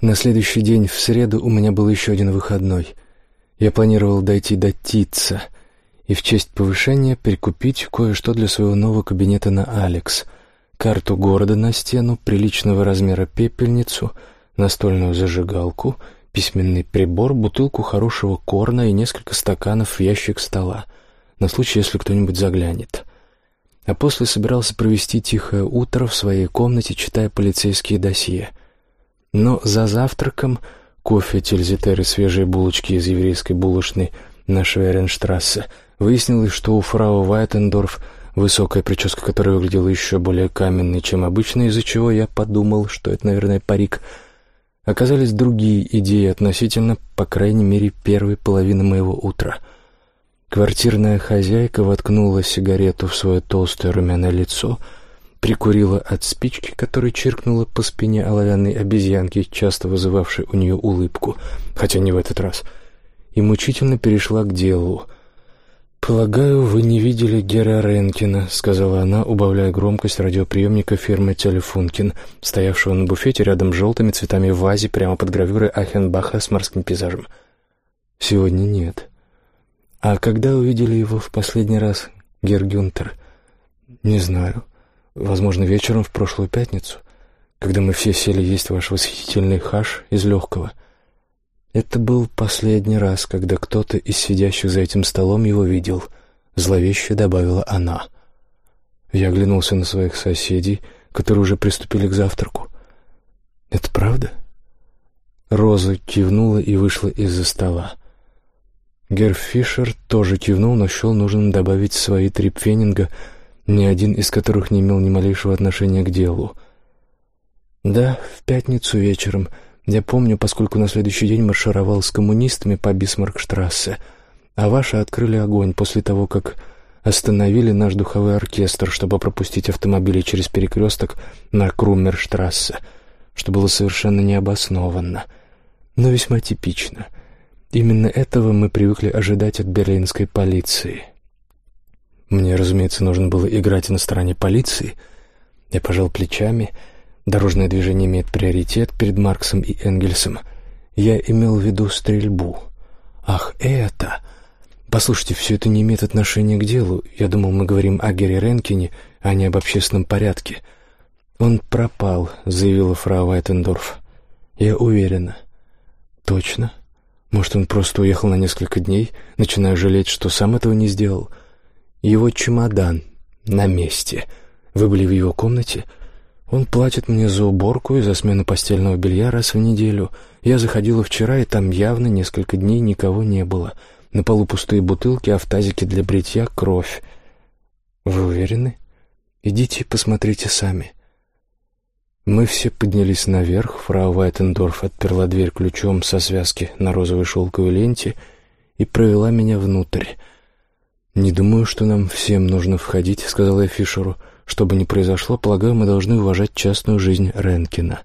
На следующий день, в среду, у меня был еще один выходной. Я планировал дойти до Титца и в честь повышения прикупить кое-что для своего нового кабинета на Алекс. Карту города на стену, приличного размера пепельницу, настольную зажигалку, письменный прибор, бутылку хорошего корна и несколько стаканов в ящик стола, на случай, если кто-нибудь заглянет. А после собирался провести тихое утро в своей комнате, читая полицейские досье — но за завтраком кофе, тильзитер свежие булочки из еврейской булочной на Шверенштрассе выяснилось, что у фрау Вайтендорф высокая прическа, которая выглядела еще более каменной, чем обычно, из-за чего я подумал, что это, наверное, парик. Оказались другие идеи относительно, по крайней мере, первой половины моего утра. Квартирная хозяйка воткнула сигарету в свое толстое румяное лицо — прикурила от спички, которая чиркнула по спине оловянной обезьянки, часто вызывавшей у нее улыбку, хотя не в этот раз, и мучительно перешла к делу. «Полагаю, вы не видели Гера Ренкина», — сказала она, убавляя громкость радиоприемника фирмы «Телефункин», стоявшего на буфете рядом с желтыми цветами в вазе прямо под гравюрой Ахенбаха с морским пейзажем. «Сегодня нет». «А когда увидели его в последний раз, Гер Гюнтер?» «Не знаю». Возможно, вечером в прошлую пятницу, когда мы все сели есть ваш восхитительный хаш из легкого. Это был последний раз, когда кто-то из сидящих за этим столом его видел, зловеще добавила она. Я оглянулся на своих соседей, которые уже приступили к завтраку. «Это правда?» Роза кивнула и вышла из-за стола. Герр Фишер тоже кивнул, но счел нужным добавить свои три пфенинга — ни один из которых не имел ни малейшего отношения к делу. Да, в пятницу вечером. Я помню, поскольку на следующий день маршировал с коммунистами по Бисмаркштрассе, а ваши открыли огонь после того, как остановили наш духовой оркестр, чтобы пропустить автомобили через перекресток на Круммерштрассе, что было совершенно необоснованно, но весьма типично. Именно этого мы привыкли ожидать от берлинской полиции. Мне, разумеется, нужно было играть на стороне полиции. Я пожал плечами. Дорожное движение имеет приоритет перед Марксом и Энгельсом. Я имел в виду стрельбу. Ах, это... Послушайте, все это не имеет отношения к делу. Я думал, мы говорим о Гере Ренкине, а не об общественном порядке. Он пропал, заявила фрау Вайтендорф. Я уверена. Точно? Может, он просто уехал на несколько дней, начиная жалеть, что сам этого не сделал? — его чемодан на месте. Вы были в его комнате? Он платит мне за уборку и за смену постельного белья раз в неделю. Я заходила вчера, и там явно несколько дней никого не было. На полу пустые бутылки, а в тазике для бритья кровь. Вы уверены? Идите посмотрите сами. Мы все поднялись наверх. Фрау Вайтендорф отперла дверь ключом со связки на розовой шелковой ленте и провела меня внутрь. «Не думаю, что нам всем нужно входить», — сказал я Фишеру. «Что бы ни произошло, полагаю, мы должны уважать частную жизнь Ренкина».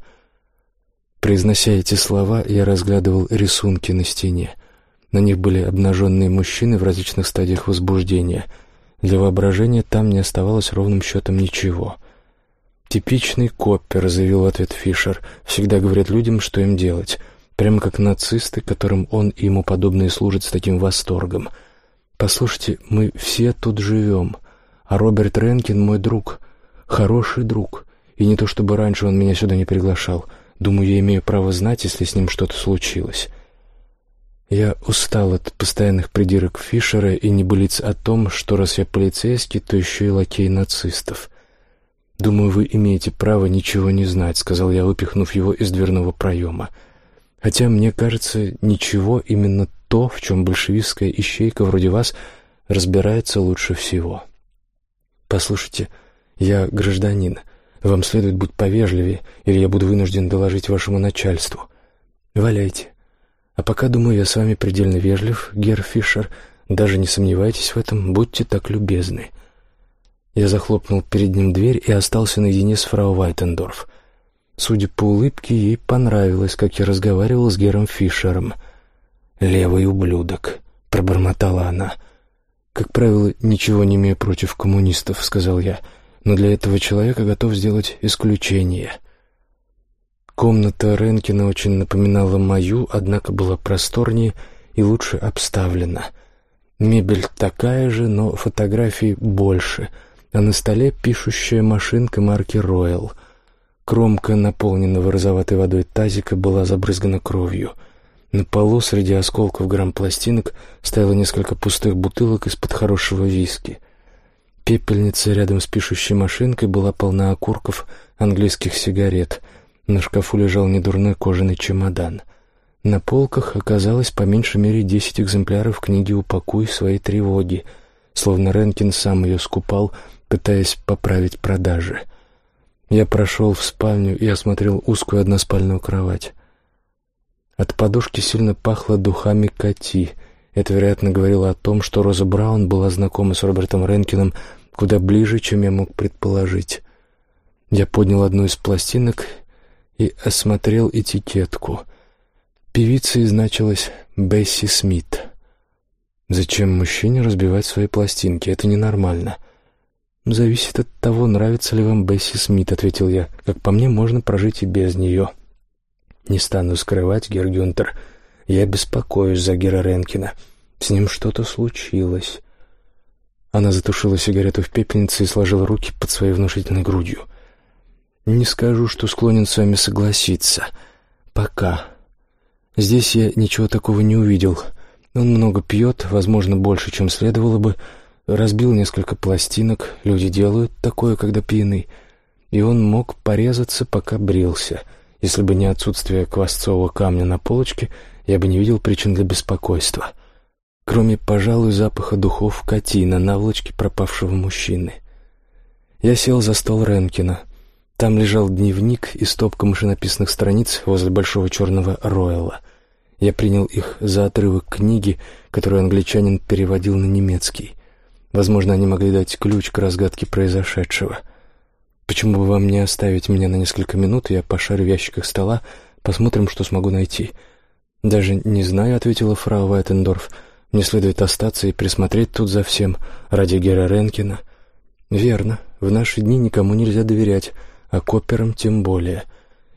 Произнося эти слова, я разглядывал рисунки на стене. На них были обнаженные мужчины в различных стадиях возбуждения. Для воображения там не оставалось ровным счетом ничего. «Типичный коппер», — заявил ответ Фишер, — «всегда говорят людям, что им делать, прямо как нацисты, которым он и ему подобные служат с таким восторгом». Послушайте, мы все тут живем, а Роберт Ренкин мой друг, хороший друг, и не то чтобы раньше он меня сюда не приглашал. Думаю, я имею право знать, если с ним что-то случилось. Я устал от постоянных придирок Фишера и небылиц о том, что раз я полицейский, то еще и лакей нацистов. «Думаю, вы имеете право ничего не знать», — сказал я, выпихнув его из дверного проема. «Хотя, мне кажется, ничего именно то, в чем большевистская ищейка вроде вас разбирается лучше всего. Послушайте, я гражданин. Вам следует быть повежливее, или я буду вынужден доложить вашему начальству. Валяйте. А пока, думаю, я с вами предельно вежлив, Герр Фишер. Даже не сомневайтесь в этом, будьте так любезны. Я захлопнул перед ним дверь и остался наедине с фрау Вайтендорф. Судя по улыбке, ей понравилось, как я разговаривал с Гером Фишером — «Левый ублюдок», — пробормотала она. «Как правило, ничего не имею против коммунистов», — сказал я, «но для этого человека готов сделать исключение». Комната Ренкина очень напоминала мою, однако была просторнее и лучше обставлена. Мебель такая же, но фотографий больше, а на столе пишущая машинка марки «Роyal». Кромка наполненного розоватой водой тазика была забрызгана кровью. На полу среди осколков грамм-пластинок стояло несколько пустых бутылок из-под хорошего виски. Пепельница рядом с пишущей машинкой была полна окурков английских сигарет. На шкафу лежал недурной кожаный чемодан. На полках оказалось по меньшей мере десять экземпляров книги «Упакуй свои тревоги», словно Ренкин сам ее скупал, пытаясь поправить продажи. Я прошел в спальню и осмотрел узкую односпальную кровать. От подушки сильно пахло духами коти. Это, вероятно, говорило о том, что Роза Браун была знакома с Робертом Ренкином куда ближе, чем я мог предположить. Я поднял одну из пластинок и осмотрел этикетку. Певицей значилась Бесси Смит. Зачем мужчине разбивать свои пластинки? Это ненормально. — «Зависит от того, нравится ли вам Бесси Смит», — ответил я. «Как по мне, можно прожить и без нее». «Не стану скрывать, Гергюнтер, я беспокоюсь за Гера Ренкина. С ним что-то случилось». Она затушила сигарету в пепельнице и сложила руки под своей внушительной грудью. «Не скажу, что склонен с вами согласиться. Пока. Здесь я ничего такого не увидел. Он много пьет, возможно, больше, чем следовало бы, разбил несколько пластинок, люди делают такое, когда пьяны, и он мог порезаться, пока брился. Если бы не отсутствие квасцового камня на полочке, я бы не видел причин для беспокойства. Кроме, пожалуй, запаха духов коти на наволочке пропавшего мужчины. Я сел за стол Ренкина. Там лежал дневник и стопка машинописных страниц возле большого черного Ройла. Я принял их за отрывок книги, которую англичанин переводил на немецкий. Возможно, они могли дать ключ к разгадке произошедшего. Почему бы вам не оставить меня на несколько минут, я пошарю в ящиках стола, посмотрим, что смогу найти. Даже не знаю, ответила фрау Вайтендорф. Мне следует остаться и присмотреть тут за всем ради Гера Ренкина. Верно, в наши дни никому нельзя доверять, а коперам тем более.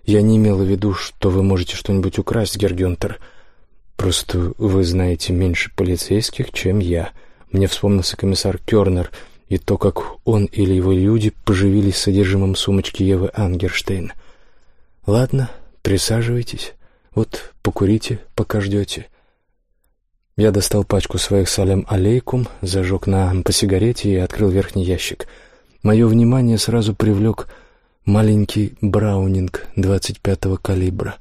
Я не имела в виду, что вы можете что-нибудь украсть, Гергюнтер. Просто вы знаете меньше полицейских, чем я. — мне вспомнился комиссар Кернер и то, как он или его люди поживились содержимым сумочки Евы Ангерштейн. «Ладно, присаживайтесь. Вот, покурите, пока ждете». Я достал пачку своих салям алейкум, зажег на по сигарете и открыл верхний ящик. Мое внимание сразу привлек маленький браунинг 25-го калибра.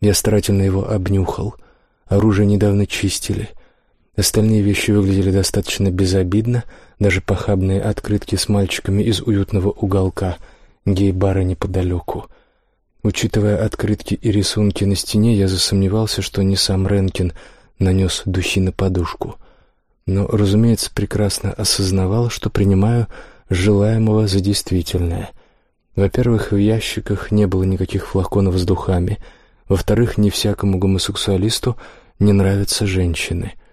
Я старательно его обнюхал. Оружие недавно чистили — Остальные вещи выглядели достаточно безобидно, даже похабные открытки с мальчиками из уютного уголка, гей-бара неподалеку. Учитывая открытки и рисунки на стене, я засомневался, что не сам Ренкин нанес духи на подушку. Но, разумеется, прекрасно осознавал, что принимаю желаемого за действительное. Во-первых, в ящиках не было никаких флаконов с духами. Во-вторых, не всякому гомосексуалисту не нравятся женщины —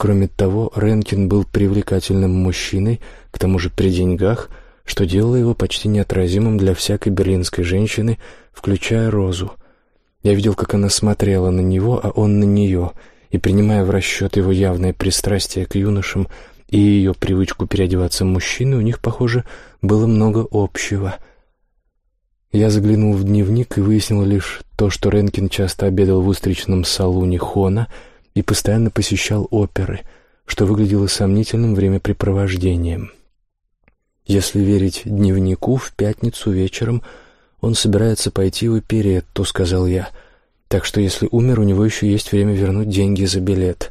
Кроме того, Ренкин был привлекательным мужчиной, к тому же при деньгах, что делало его почти неотразимым для всякой берлинской женщины, включая Розу. Я видел, как она смотрела на него, а он на нее, и, принимая в расчет его явное пристрастие к юношам и ее привычку переодеваться мужчиной, у них, похоже, было много общего. Я заглянул в дневник и выяснил лишь то, что Ренкин часто обедал в устричном салуне Хона — и постоянно посещал оперы, что выглядело сомнительным времяпрепровождением. Если верить дневнику, в пятницу вечером он собирается пойти в оперетту, сказал я. Так что если умер, у него еще есть время вернуть деньги за билет.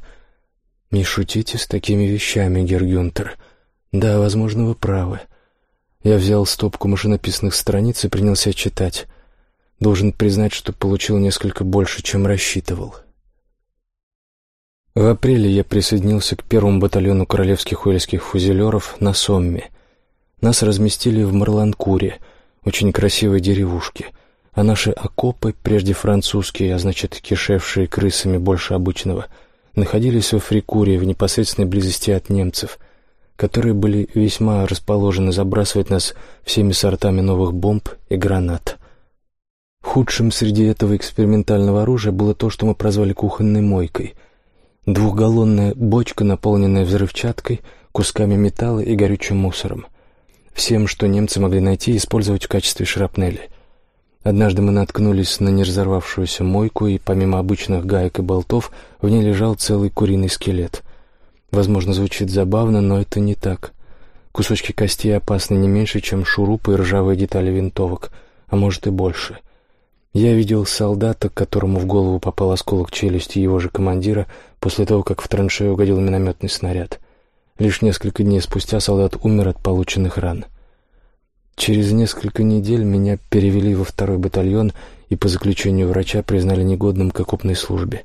Не шутите с такими вещами, Гергюнтер. Да, возможно, вы правы. Я взял стопку машинописных страниц и принялся читать. Должен признать, что получил несколько больше, чем рассчитывал. В апреле я присоединился к первому батальону королевских уэльских фузелеров на Сомме. Нас разместили в Марланкуре, очень красивой деревушке, а наши окопы, прежде французские, а значит кишевшие крысами больше обычного, находились в Фрикуре в непосредственной близости от немцев, которые были весьма расположены забрасывать нас всеми сортами новых бомб и гранат. Худшим среди этого экспериментального оружия было то, что мы прозвали кухонной мойкой. Двухгаллонная бочка, наполненная взрывчаткой, кусками металла и горючим мусором. Всем, что немцы могли найти использовать в качестве шрапнели. Однажды мы наткнулись на неразорвавшуюся мойку, и помимо обычных гаек и болтов в ней лежал целый куриный скелет. Возможно, звучит забавно, но это не так. Кусочки костей опасны не меньше, чем шурупы и ржавые детали винтовок, а может и больше — я видел солдата, которому в голову попал осколок челюсти его же командира после того, как в траншею угодил минометный снаряд. Лишь несколько дней спустя солдат умер от полученных ран. Через несколько недель меня перевели во второй батальон и по заключению врача признали негодным к окопной службе.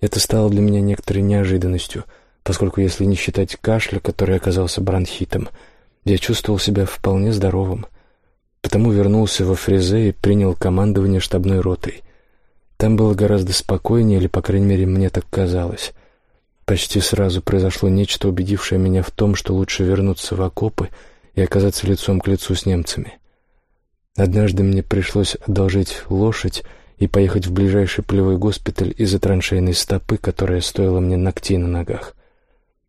Это стало для меня некоторой неожиданностью, поскольку если не считать кашля, который оказался бронхитом, я чувствовал себя вполне здоровым. Потому вернулся во Фрезе и принял командование штабной ротой. Там было гораздо спокойнее, или, по крайней мере, мне так казалось. Почти сразу произошло нечто, убедившее меня в том, что лучше вернуться в окопы и оказаться лицом к лицу с немцами. Однажды мне пришлось одолжить лошадь и поехать в ближайший полевой госпиталь из-за траншейной стопы, которая стоила мне ногтей на ногах.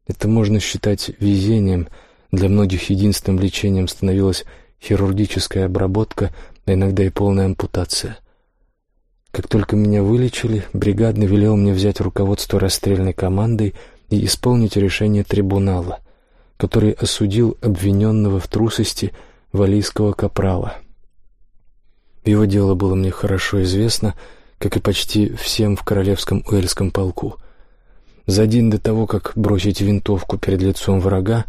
Это можно считать везением. Для многих единственным лечением становилось хирургическая обработка, а иногда и полная ампутация. Как только меня вылечили, бригадный велел мне взять руководство расстрельной командой и исполнить решение трибунала, который осудил обвиненного в трусости валийского капрала. Его дело было мне хорошо известно, как и почти всем в королевском уэльском полку. За день до того, как бросить винтовку перед лицом врага,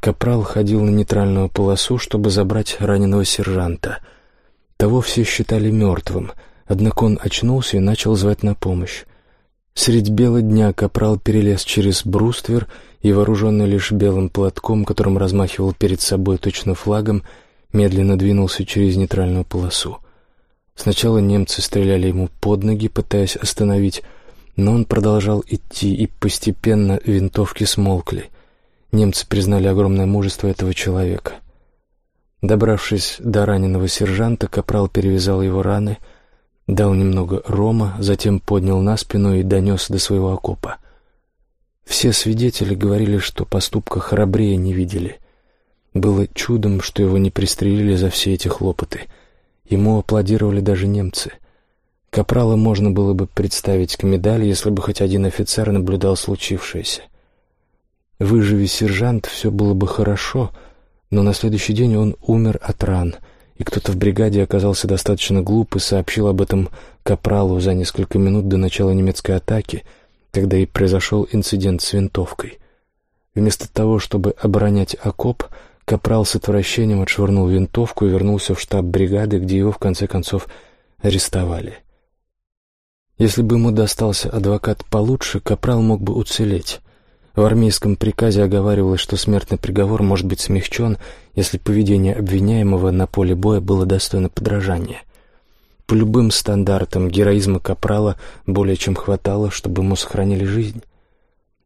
Капрал ходил на нейтральную полосу, чтобы забрать раненого сержанта. Того все считали мертвым, однако он очнулся и начал звать на помощь. Средь бела дня Капрал перелез через бруствер и, вооруженный лишь белым платком, которым размахивал перед собой точно флагом, медленно двинулся через нейтральную полосу. Сначала немцы стреляли ему под ноги, пытаясь остановить, но он продолжал идти, и постепенно винтовки смолкли — Немцы признали огромное мужество этого человека. Добравшись до раненого сержанта, капрал перевязал его раны, дал немного рома, затем поднял на спину и донес до своего окопа. Все свидетели говорили, что поступка храбрее не видели. Было чудом, что его не пристрелили за все эти хлопоты. Ему аплодировали даже немцы. Капрала можно было бы представить к медали, если бы хоть один офицер наблюдал случившееся. Выживи сержант, все было бы хорошо, но на следующий день он умер от ран, и кто-то в бригаде оказался достаточно глуп и сообщил об этом капралу за несколько минут до начала немецкой атаки, когда и произошел инцидент с винтовкой. Вместо того, чтобы оборонять окоп, капрал с отвращением отшвырнул винтовку и вернулся в штаб бригады, где его, в конце концов, арестовали. Если бы ему достался адвокат получше, капрал мог бы уцелеть. В армейском приказе оговаривалось, что смертный приговор может быть смягчен, если поведение обвиняемого на поле боя было достойно подражания. По любым стандартам героизма Капрала более чем хватало, чтобы ему сохранили жизнь.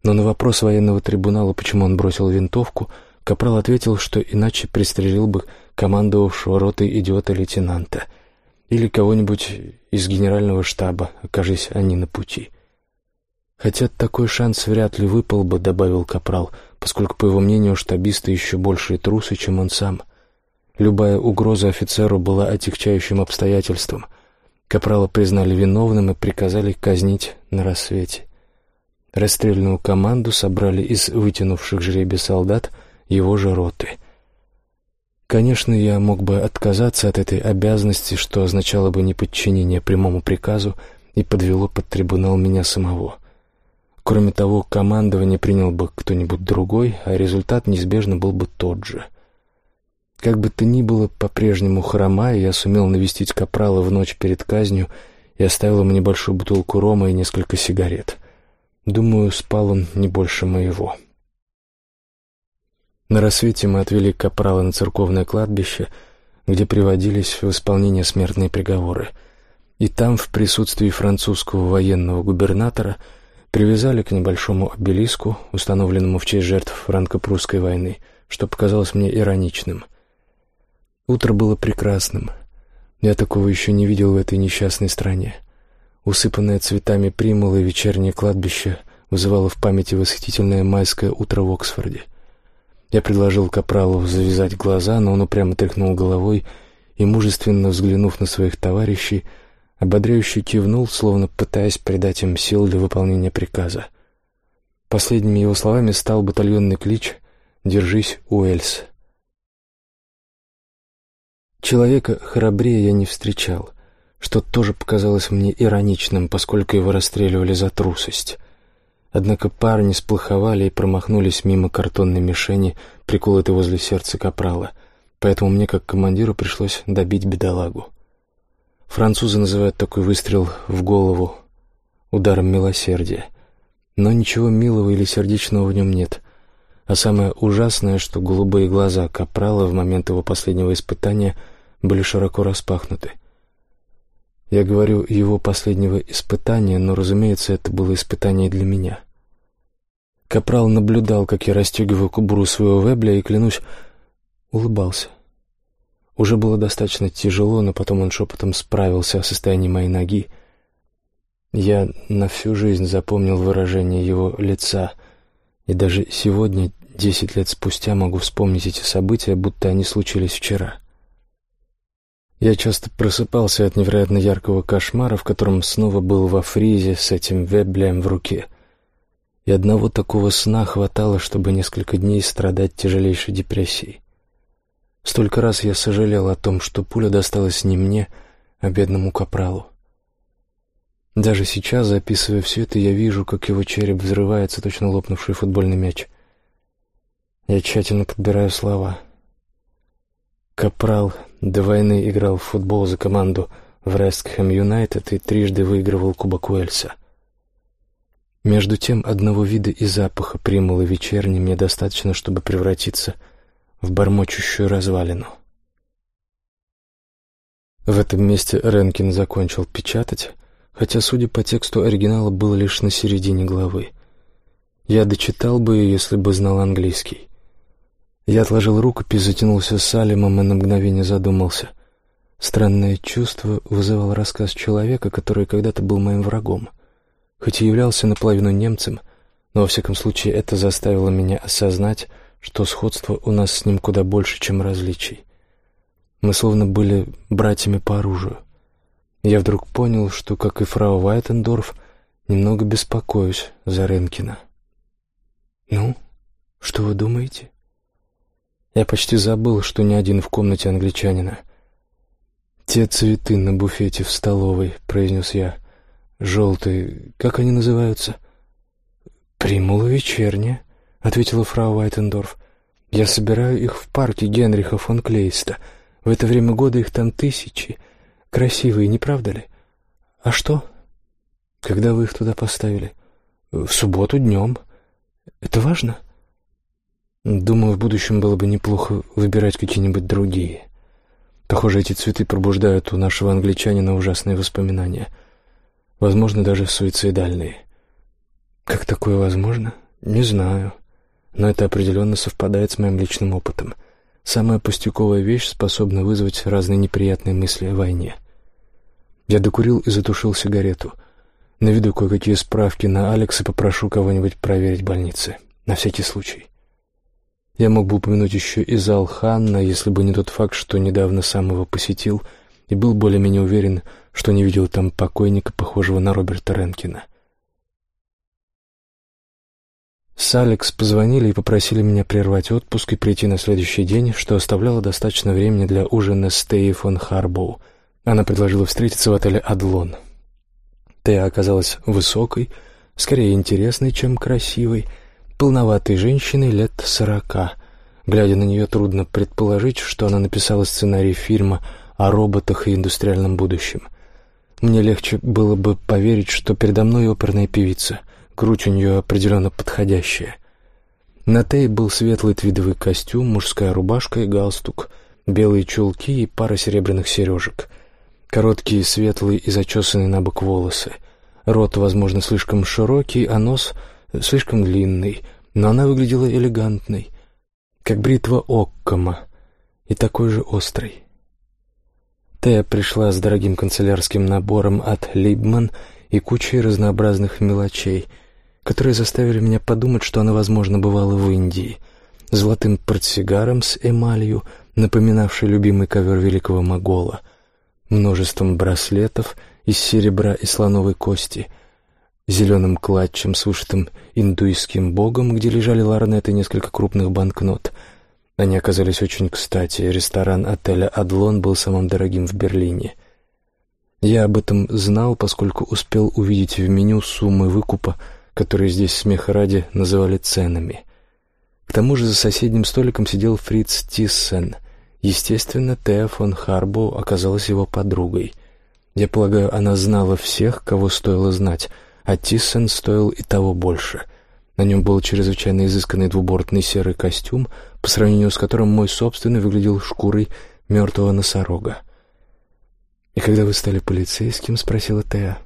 Но на вопрос военного трибунала, почему он бросил винтовку, Капрал ответил, что иначе пристрелил бы командовавшего ротой идиота-лейтенанта или кого-нибудь из генерального штаба, окажись они на пути. Хотя такой шанс вряд ли выпал бы, добавил Капрал, поскольку, по его мнению, штабисты еще большие трусы, чем он сам. Любая угроза офицеру была отягчающим обстоятельством. Капрала признали виновным и приказали казнить на рассвете. Расстрельную команду собрали из вытянувших жребий солдат его же роты. Конечно, я мог бы отказаться от этой обязанности, что означало бы неподчинение прямому приказу и подвело под трибунал меня самого. Кроме того, командование принял бы кто-нибудь другой, а результат неизбежно был бы тот же. Как бы то ни было, по-прежнему хромая, я сумел навестить Капрала в ночь перед казнью и оставил ему небольшую бутылку рома и несколько сигарет. Думаю, спал он не больше моего. На рассвете мы отвели Капрала на церковное кладбище, где приводились в исполнение смертные приговоры. И там, в присутствии французского военного губернатора, Привязали к небольшому обелиску, установленному в честь жертв франко-прусской войны, что показалось мне ироничным. Утро было прекрасным. Я такого еще не видел в этой несчастной стране. Усыпанное цветами примула вечернее кладбище вызывало в памяти восхитительное майское утро в Оксфорде. Я предложил Капралу завязать глаза, но он упрямо тряхнул головой и, мужественно взглянув на своих товарищей, ободряюще кивнул, словно пытаясь придать им сил для выполнения приказа. Последними его словами стал батальонный клич «Держись, Уэльс». Человека храбрее я не встречал, что тоже показалось мне ироничным, поскольку его расстреливали за трусость. Однако парни сплоховали и промахнулись мимо картонной мишени, приколотой возле сердца капрала, поэтому мне, как командиру, пришлось добить бедолагу. Французы называют такой выстрел в голову ударом милосердия. Но ничего милого или сердечного в нем нет. А самое ужасное, что голубые глаза Капрала в момент его последнего испытания были широко распахнуты. Я говорю «его последнего испытания», но, разумеется, это было испытание для меня. Капрал наблюдал, как я расстегиваю кубуру своего вебля, и, клянусь, улыбался. Уже было достаточно тяжело, но потом он шепотом справился о состоянии моей ноги. Я на всю жизнь запомнил выражение его лица, и даже сегодня, десять лет спустя, могу вспомнить эти события, будто они случились вчера. Я часто просыпался от невероятно яркого кошмара, в котором снова был во фризе с этим веблем в руке. И одного такого сна хватало, чтобы несколько дней страдать тяжелейшей депрессией. Столько раз я сожалел о том, что пуля досталась не мне, а бедному капралу. Даже сейчас, записывая все это, я вижу, как его череп взрывается, точно лопнувший футбольный мяч. Я тщательно подбираю слова. Капрал до войны играл в футбол за команду в Рестхэм Юнайтед и трижды выигрывал Кубок Уэльса. Между тем, одного вида и запаха примула вечерней мне достаточно, чтобы превратиться в бормочущую развалину. В этом месте Ренкин закончил печатать, хотя, судя по тексту оригинала, было лишь на середине главы. Я дочитал бы если бы знал английский. Я отложил рукопись, затянулся Салимом и на мгновение задумался. Странное чувство вызывал рассказ человека, который когда-то был моим врагом. Хоть и являлся наполовину немцем, но, во всяком случае, это заставило меня осознать, что сходство у нас с ним куда больше, чем различий. Мы словно были братьями по оружию. Я вдруг понял, что, как и фрау Вайтендорф, немного беспокоюсь за Ренкина. «Ну, что вы думаете?» Я почти забыл, что не один в комнате англичанина. «Те цветы на буфете в столовой», — произнес я. «Желтые, как они называются?» «Примула вечерняя», ответила фрау Вайтендорф. «Я собираю их в парке Генриха фон Клейста. В это время года их там тысячи. Красивые, не правда ли? А что? Когда вы их туда поставили? В субботу днем. Это важно?» «Думаю, в будущем было бы неплохо выбирать какие-нибудь другие. Похоже, эти цветы пробуждают у нашего англичанина ужасные воспоминания. Возможно, даже суицидальные». «Как такое возможно? Не знаю» но это определенно совпадает с моим личным опытом. Самая пустяковая вещь способна вызвать разные неприятные мысли о войне. Я докурил и затушил сигарету. Наведу кое-какие справки на Алекс и попрошу кого-нибудь проверить больницы. На всякий случай. Я мог бы упомянуть еще и зал Ханна, если бы не тот факт, что недавно сам его посетил и был более-менее уверен, что не видел там покойника, похожего на Роберта Ренкина. С Алекс позвонили и попросили меня прервать отпуск и прийти на следующий день, что оставляло достаточно времени для ужина с Теей фон Харбоу. Она предложила встретиться в отеле «Адлон». Тея оказалась высокой, скорее интересной, чем красивой, полноватой женщиной лет сорока. Глядя на нее, трудно предположить, что она написала сценарий фильма о роботах и индустриальном будущем. Мне легче было бы поверить, что передо мной оперная певица — грудь у нее определенно подходящая. На Тей был светлый твидовый костюм, мужская рубашка и галстук, белые чулки и пара серебряных сережек, короткие светлые и зачесанные на бок волосы. Рот, возможно, слишком широкий, а нос слишком длинный, но она выглядела элегантной, как бритва Оккома, и такой же острой. Тея пришла с дорогим канцелярским набором от Либман и кучей разнообразных мелочей, которые заставили меня подумать, что она, возможно, бывала в Индии. Золотым портсигаром с эмалью, напоминавший любимый ковер великого могола, множеством браслетов из серебра и слоновой кости, зеленым клатчем с вышитым индуистским богом, где лежали ларнеты и несколько крупных банкнот — они оказались очень кстати. Ресторан отеля «Адлон» был самым дорогим в Берлине. Я об этом знал, поскольку успел увидеть в меню суммы выкупа, которые здесь смеха ради называли ценами. К тому же за соседним столиком сидел Фриц Тиссен. Естественно, Теа фон Харбо оказалась его подругой. Я полагаю, она знала всех, кого стоило знать, а Тиссен стоил и того больше — на нем был чрезвычайно изысканный двубортный серый костюм, по сравнению с которым мой собственный выглядел шкурой мертвого носорога. «И когда вы стали полицейским?» — спросила Теа.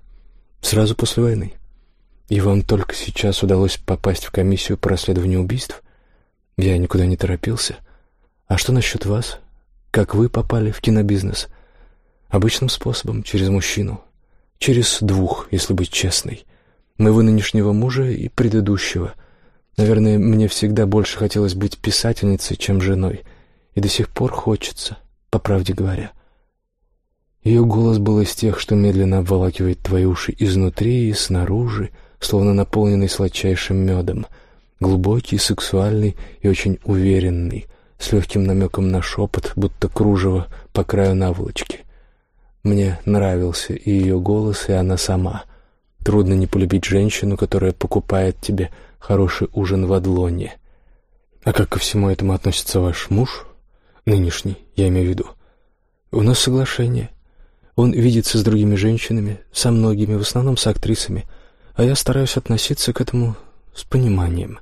«Сразу после войны. И вам только сейчас удалось попасть в комиссию по расследованию убийств? Я никуда не торопился. А что насчет вас? Как вы попали в кинобизнес?» «Обычным способом, через мужчину. Через двух, если быть честной» моего нынешнего мужа и предыдущего. Наверное, мне всегда больше хотелось быть писательницей, чем женой, и до сих пор хочется, по правде говоря. Ее голос был из тех, что медленно обволакивает твои уши изнутри и снаружи, словно наполненный сладчайшим медом, глубокий, сексуальный и очень уверенный, с легким намеком на шепот, будто кружево по краю наволочки. Мне нравился и ее голос, и она сама — Трудно не полюбить женщину, которая покупает тебе хороший ужин в Адлоне. А как ко всему этому относится ваш муж? Нынешний, я имею в виду. У нас соглашение. Он видится с другими женщинами, со многими, в основном с актрисами, а я стараюсь относиться к этому с пониманием.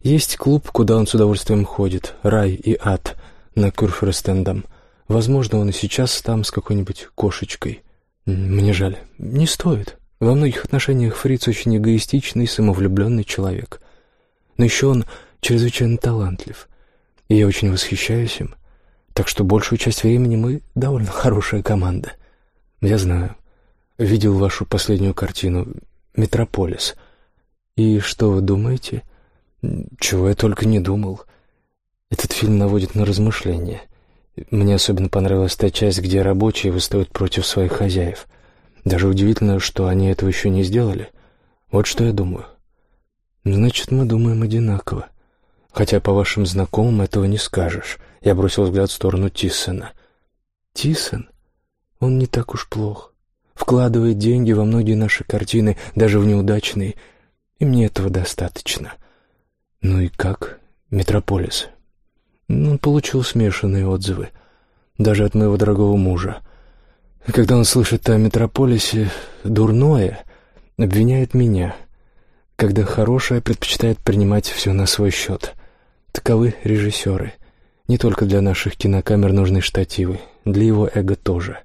Есть клуб, куда он с удовольствием ходит, «Рай и ад» на Курфюрстендам. Возможно, он и сейчас там с какой-нибудь кошечкой. Мне жаль. Не стоит. Во многих отношениях Фриц очень эгоистичный, самовлюбленный человек. Но еще он чрезвычайно талантлив, и я очень восхищаюсь им. Так что большую часть времени мы довольно хорошая команда. Я знаю. Видел вашу последнюю картину «Метрополис». И что вы думаете? Чего я только не думал. Этот фильм наводит на размышления. Мне особенно понравилась та часть, где рабочие выстают против своих хозяев — даже удивительно, что они этого еще не сделали. Вот что я думаю. Значит, мы думаем одинаково. Хотя по вашим знакомым этого не скажешь. Я бросил взгляд в сторону Тиссона. Тиссон? Он не так уж плох. Вкладывает деньги во многие наши картины, даже в неудачные. И мне этого достаточно. Ну и как? Метрополис. Он получил смешанные отзывы. Даже от моего дорогого мужа. Когда он слышит о метрополисе дурное, обвиняет меня. Когда хорошее, предпочитает принимать все на свой счет. Таковы режиссеры. Не только для наших кинокамер нужны штативы, для его эго тоже.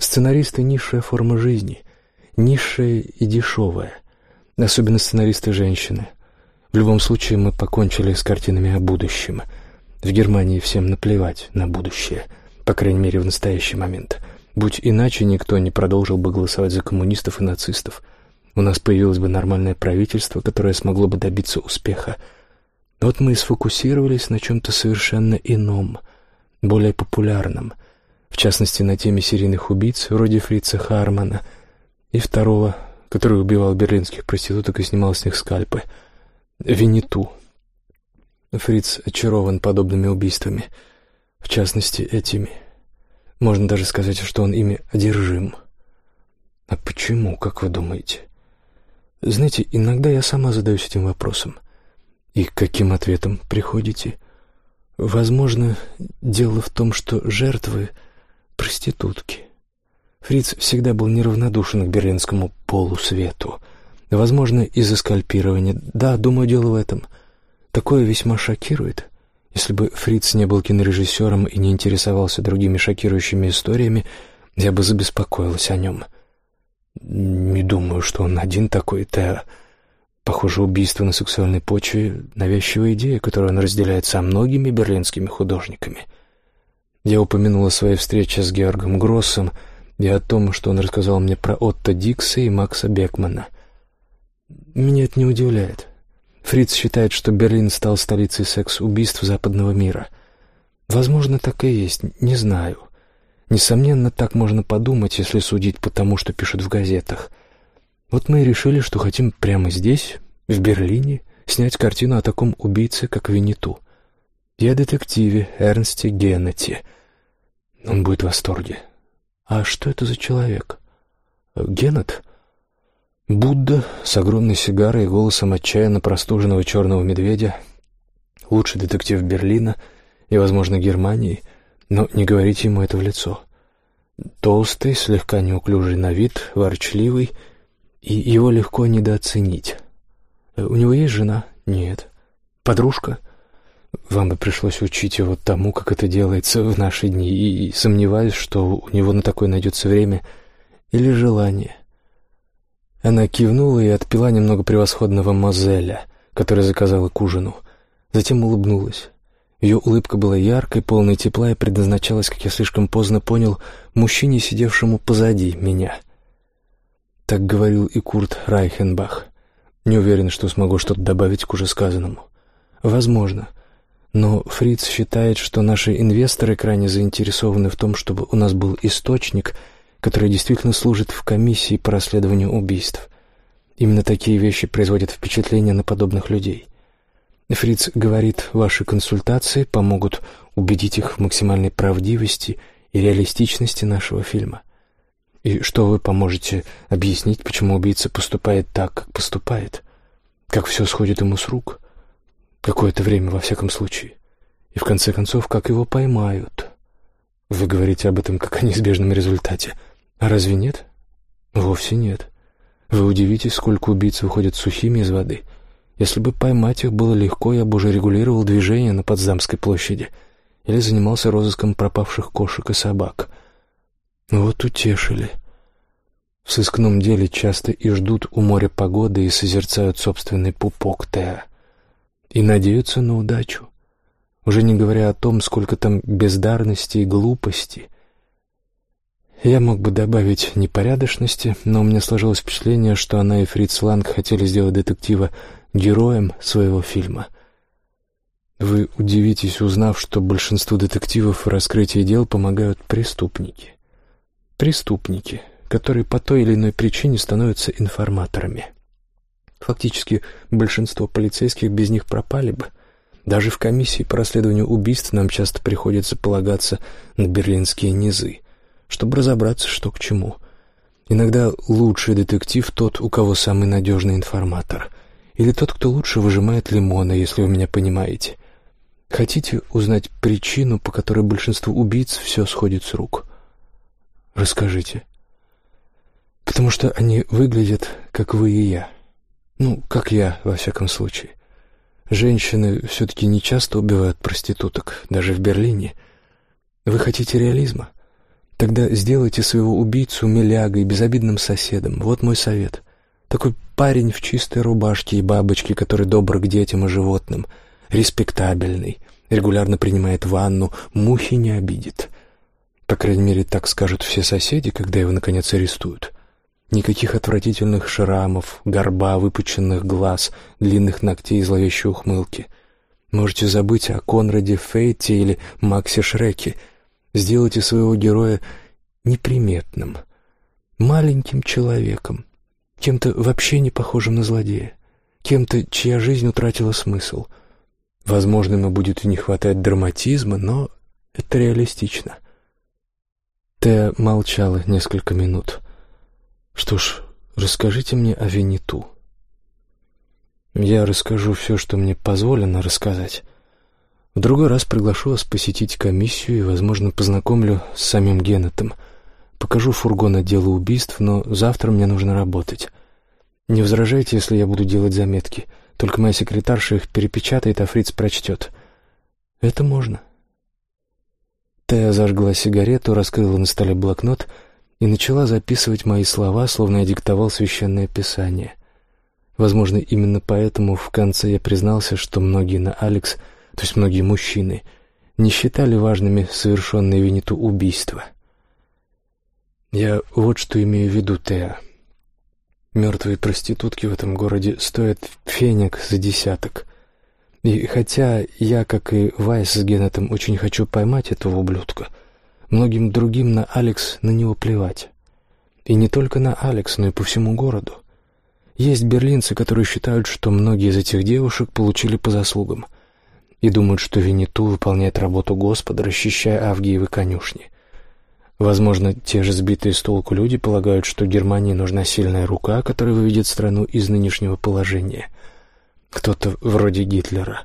Сценаристы — низшая форма жизни, низшая и дешевая. Особенно сценаристы женщины. В любом случае мы покончили с картинами о будущем. В Германии всем наплевать на будущее, по крайней мере в настоящий момент — Будь иначе, никто не продолжил бы голосовать за коммунистов и нацистов. У нас появилось бы нормальное правительство, которое смогло бы добиться успеха. вот мы и сфокусировались на чем-то совершенно ином, более популярном, в частности, на теме серийных убийц, вроде Фрица Хармана, и второго, который убивал берлинских проституток и снимал с них скальпы, Винниту. Фриц очарован подобными убийствами, в частности, этими — можно даже сказать, что он ими одержим. А почему, как вы думаете? Знаете, иногда я сама задаюсь этим вопросом. И к каким ответом приходите? Возможно, дело в том, что жертвы — проститутки. Фриц всегда был неравнодушен к берлинскому полусвету. Возможно, из-за скальпирования. Да, думаю, дело в этом. Такое весьма шокирует. Если бы Фриц не был кинорежиссером и не интересовался другими шокирующими историями, я бы забеспокоилась о нем. Не думаю, что он один такой. Это, похоже, убийство на сексуальной почве — навязчивая идея, которую он разделяет со многими берлинскими художниками. Я упомянул о своей встрече с Георгом Гроссом и о том, что он рассказал мне про Отто Дикса и Макса Бекмана. Меня это не удивляет. Фриц считает, что Берлин стал столицей секс-убийств западного мира. Возможно, так и есть, не знаю. Несомненно, так можно подумать, если судить по тому, что пишут в газетах. Вот мы и решили, что хотим прямо здесь, в Берлине, снять картину о таком убийце, как Винниту. И о детективе Эрнсте Геннете. Он будет в восторге. А что это за человек? Геннет? Будда с огромной сигарой и голосом отчаянно простуженного черного медведя. Лучший детектив Берлина и, возможно, Германии, но не говорите ему это в лицо. Толстый, слегка неуклюжий на вид, ворчливый, и его легко недооценить. У него есть жена? Нет. Подружка? Вам бы пришлось учить его тому, как это делается в наши дни, и сомневаюсь, что у него на такое найдется время или желание. Она кивнула и отпила немного превосходного мозеля, который заказала к ужину. Затем улыбнулась. Ее улыбка была яркой, полной тепла и предназначалась, как я слишком поздно понял, мужчине, сидевшему позади меня. Так говорил и Курт Райхенбах. Не уверен, что смогу что-то добавить к уже сказанному. Возможно. Но Фриц считает, что наши инвесторы крайне заинтересованы в том, чтобы у нас был источник, который действительно служит в комиссии по расследованию убийств. Именно такие вещи производят впечатление на подобных людей. Фриц говорит, ваши консультации помогут убедить их в максимальной правдивости и реалистичности нашего фильма. И что вы поможете объяснить, почему убийца поступает так, как поступает? Как все сходит ему с рук? Какое-то время, во всяком случае. И в конце концов, как его поймают? Вы говорите об этом как о неизбежном результате. А разве нет? Вовсе нет. Вы удивитесь, сколько убийц выходят сухими из воды — если бы поймать их было легко, я бы уже регулировал движение на Подзамской площади или занимался розыском пропавших кошек и собак. Вот утешили. В сыскном деле часто и ждут у моря погоды и созерцают собственный пупок Теа. И надеются на удачу. Уже не говоря о том, сколько там бездарности и глупости. Я мог бы добавить непорядочности, но у меня сложилось впечатление, что она и Фриц Ланг хотели сделать детектива героем своего фильма. Вы удивитесь, узнав, что большинству детективов в раскрытии дел помогают преступники. Преступники, которые по той или иной причине становятся информаторами. Фактически, большинство полицейских без них пропали бы. Даже в комиссии по расследованию убийств нам часто приходится полагаться на берлинские низы, чтобы разобраться, что к чему. Иногда лучший детектив тот, у кого самый надежный информатор — или тот, кто лучше выжимает лимона, если вы меня понимаете. Хотите узнать причину, по которой большинству убийц все сходит с рук? Расскажите. Потому что они выглядят, как вы и я. Ну, как я, во всяком случае. Женщины все-таки не часто убивают проституток, даже в Берлине. Вы хотите реализма? Тогда сделайте своего убийцу милягой, безобидным соседом. Вот мой совет. Такой парень в чистой рубашке и бабочке, который добр к детям и животным, респектабельный, регулярно принимает ванну, мухи не обидит. По крайней мере, так скажут все соседи, когда его, наконец, арестуют. Никаких отвратительных шрамов, горба, выпученных глаз, длинных ногтей и зловещей ухмылки. Можете забыть о Конраде Фейте или Максе Шреке. Сделайте своего героя неприметным, маленьким человеком, кем-то вообще не похожим на злодея, кем-то, чья жизнь утратила смысл. Возможно, ему будет не хватать драматизма, но это реалистично. Теа молчала несколько минут. «Что ж, расскажите мне о Винниту». «Я расскажу все, что мне позволено рассказать. В другой раз приглашу вас посетить комиссию и, возможно, познакомлю с самим Геннетом». Покажу фургон отдела убийств, но завтра мне нужно работать. Не возражайте, если я буду делать заметки. Только моя секретарша их перепечатает, а Фриц прочтет. Это можно. Тея зажгла сигарету, раскрыла на столе блокнот и начала записывать мои слова, словно я диктовал священное писание. Возможно, именно поэтому в конце я признался, что многие на Алекс, то есть многие мужчины, не считали важными совершенные Винету убийства. Я вот что имею в виду, Теа. Мертвые проститутки в этом городе стоят феник за десяток. И хотя я, как и Вайс с Геннетом, очень хочу поймать этого ублюдка, многим другим на Алекс на него плевать. И не только на Алекс, но и по всему городу. Есть берлинцы, которые считают, что многие из этих девушек получили по заслугам и думают, что Винету выполняет работу Господа, расчищая Авгиевы конюшни. Возможно, те же сбитые с толку люди полагают, что Германии нужна сильная рука, которая выведет страну из нынешнего положения. Кто-то вроде Гитлера.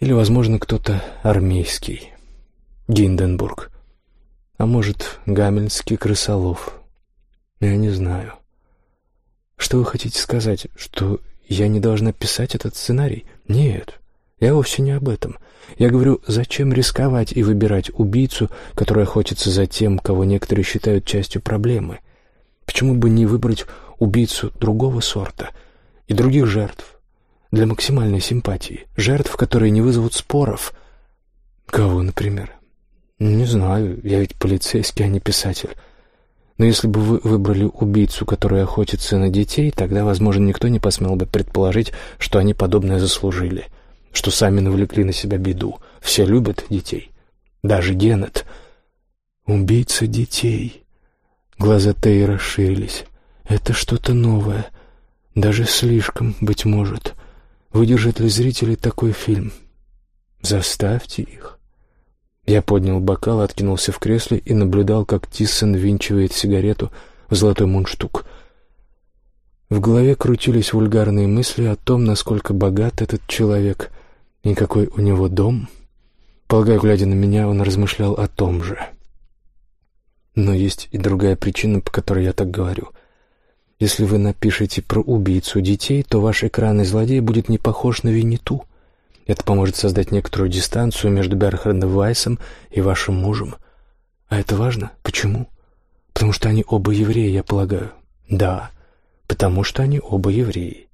Или, возможно, кто-то армейский. Гинденбург. А может, гамельнский крысолов. Я не знаю. Что вы хотите сказать? Что я не должна писать этот сценарий? Нет, я вовсе не об этом. Я говорю, зачем рисковать и выбирать убийцу, который охотится за тем, кого некоторые считают частью проблемы? Почему бы не выбрать убийцу другого сорта и других жертв для максимальной симпатии? Жертв, которые не вызовут споров. Кого, например? Не знаю, я ведь полицейский, а не писатель. Но если бы вы выбрали убийцу, который охотится на детей, тогда, возможно, никто не посмел бы предположить, что они подобное заслужили, что сами навлекли на себя беду. Все любят детей. Даже Геннет. Убийца детей. Глаза Теи расширились. Это что-то новое. Даже слишком, быть может. Выдержат ли зрители такой фильм? Заставьте их. Я поднял бокал, откинулся в кресле и наблюдал, как Тиссон винчивает сигарету в золотой мундштук. В голове крутились вульгарные мысли о том, насколько богат этот человек и какой у него дом. Полагаю, глядя на меня, он размышлял о том же. Но есть и другая причина, по которой я так говорю. Если вы напишете про убийцу детей, то ваш экранный злодей будет не похож на Винниту — это поможет создать некоторую дистанцию между Берхардом Вайсом и вашим мужем. А это важно? Почему? Потому что они оба евреи, я полагаю. Да, потому что они оба евреи.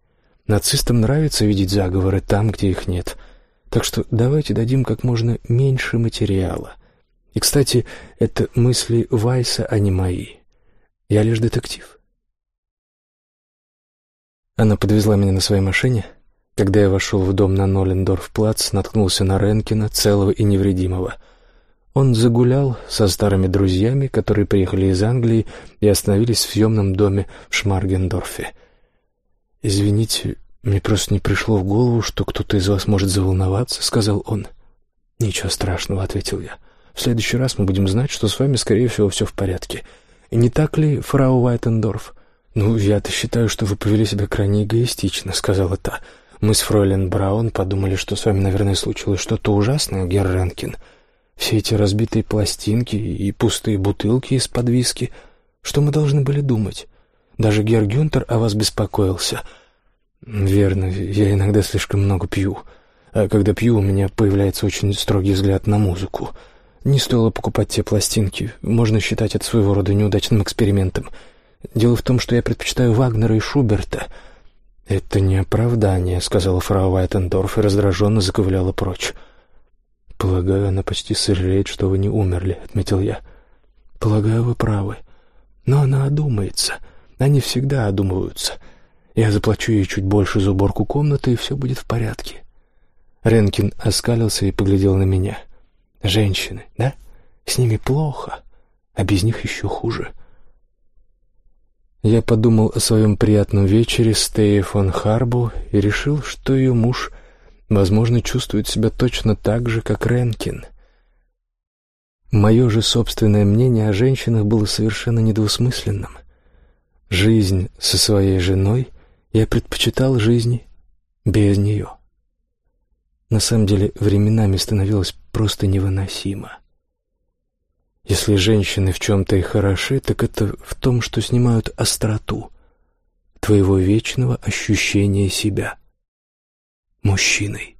Нацистам нравится видеть заговоры там, где их нет. Так что давайте дадим как можно меньше материала. И, кстати, это мысли Вайса, а не мои. Я лишь детектив. Она подвезла меня на своей машине — когда я вошел в дом на Ноллендорф-плац, наткнулся на Ренкина, целого и невредимого. Он загулял со старыми друзьями, которые приехали из Англии и остановились в съемном доме в Шмаргендорфе. «Извините, мне просто не пришло в голову, что кто-то из вас может заволноваться», — сказал он. «Ничего страшного», — ответил я. «В следующий раз мы будем знать, что с вами, скорее всего, все в порядке. И не так ли, фрау Вайтендорф?» «Ну, я-то считаю, что вы повели себя крайне эгоистично», — сказала та. Мы с фройлен Браун подумали, что с вами, наверное, случилось что-то ужасное, Герр Ренкин. Все эти разбитые пластинки и пустые бутылки из-под виски. Что мы должны были думать? Даже Герр Гюнтер о вас беспокоился. Верно, я иногда слишком много пью. А когда пью, у меня появляется очень строгий взгляд на музыку. Не стоило покупать те пластинки. Можно считать это своего рода неудачным экспериментом. Дело в том, что я предпочитаю Вагнера и Шуберта — «Это не оправдание», — сказала фрау Вайтендорф и раздраженно заковыляла прочь. «Полагаю, она почти сожалеет, что вы не умерли», — отметил я. «Полагаю, вы правы. Но она одумается. Они всегда одумываются. Я заплачу ей чуть больше за уборку комнаты, и все будет в порядке». Ренкин оскалился и поглядел на меня. «Женщины, да? С ними плохо, а без них еще хуже». Я подумал о своем приятном вечере с Теей фон Харбу и решил, что ее муж, возможно, чувствует себя точно так же, как Ренкин. Мое же собственное мнение о женщинах было совершенно недвусмысленным. Жизнь со своей женой я предпочитал жизни без нее. На самом деле, временами становилось просто невыносимо. Если женщины в чем-то и хороши, так это в том, что снимают остроту твоего вечного ощущения себя мужчиной.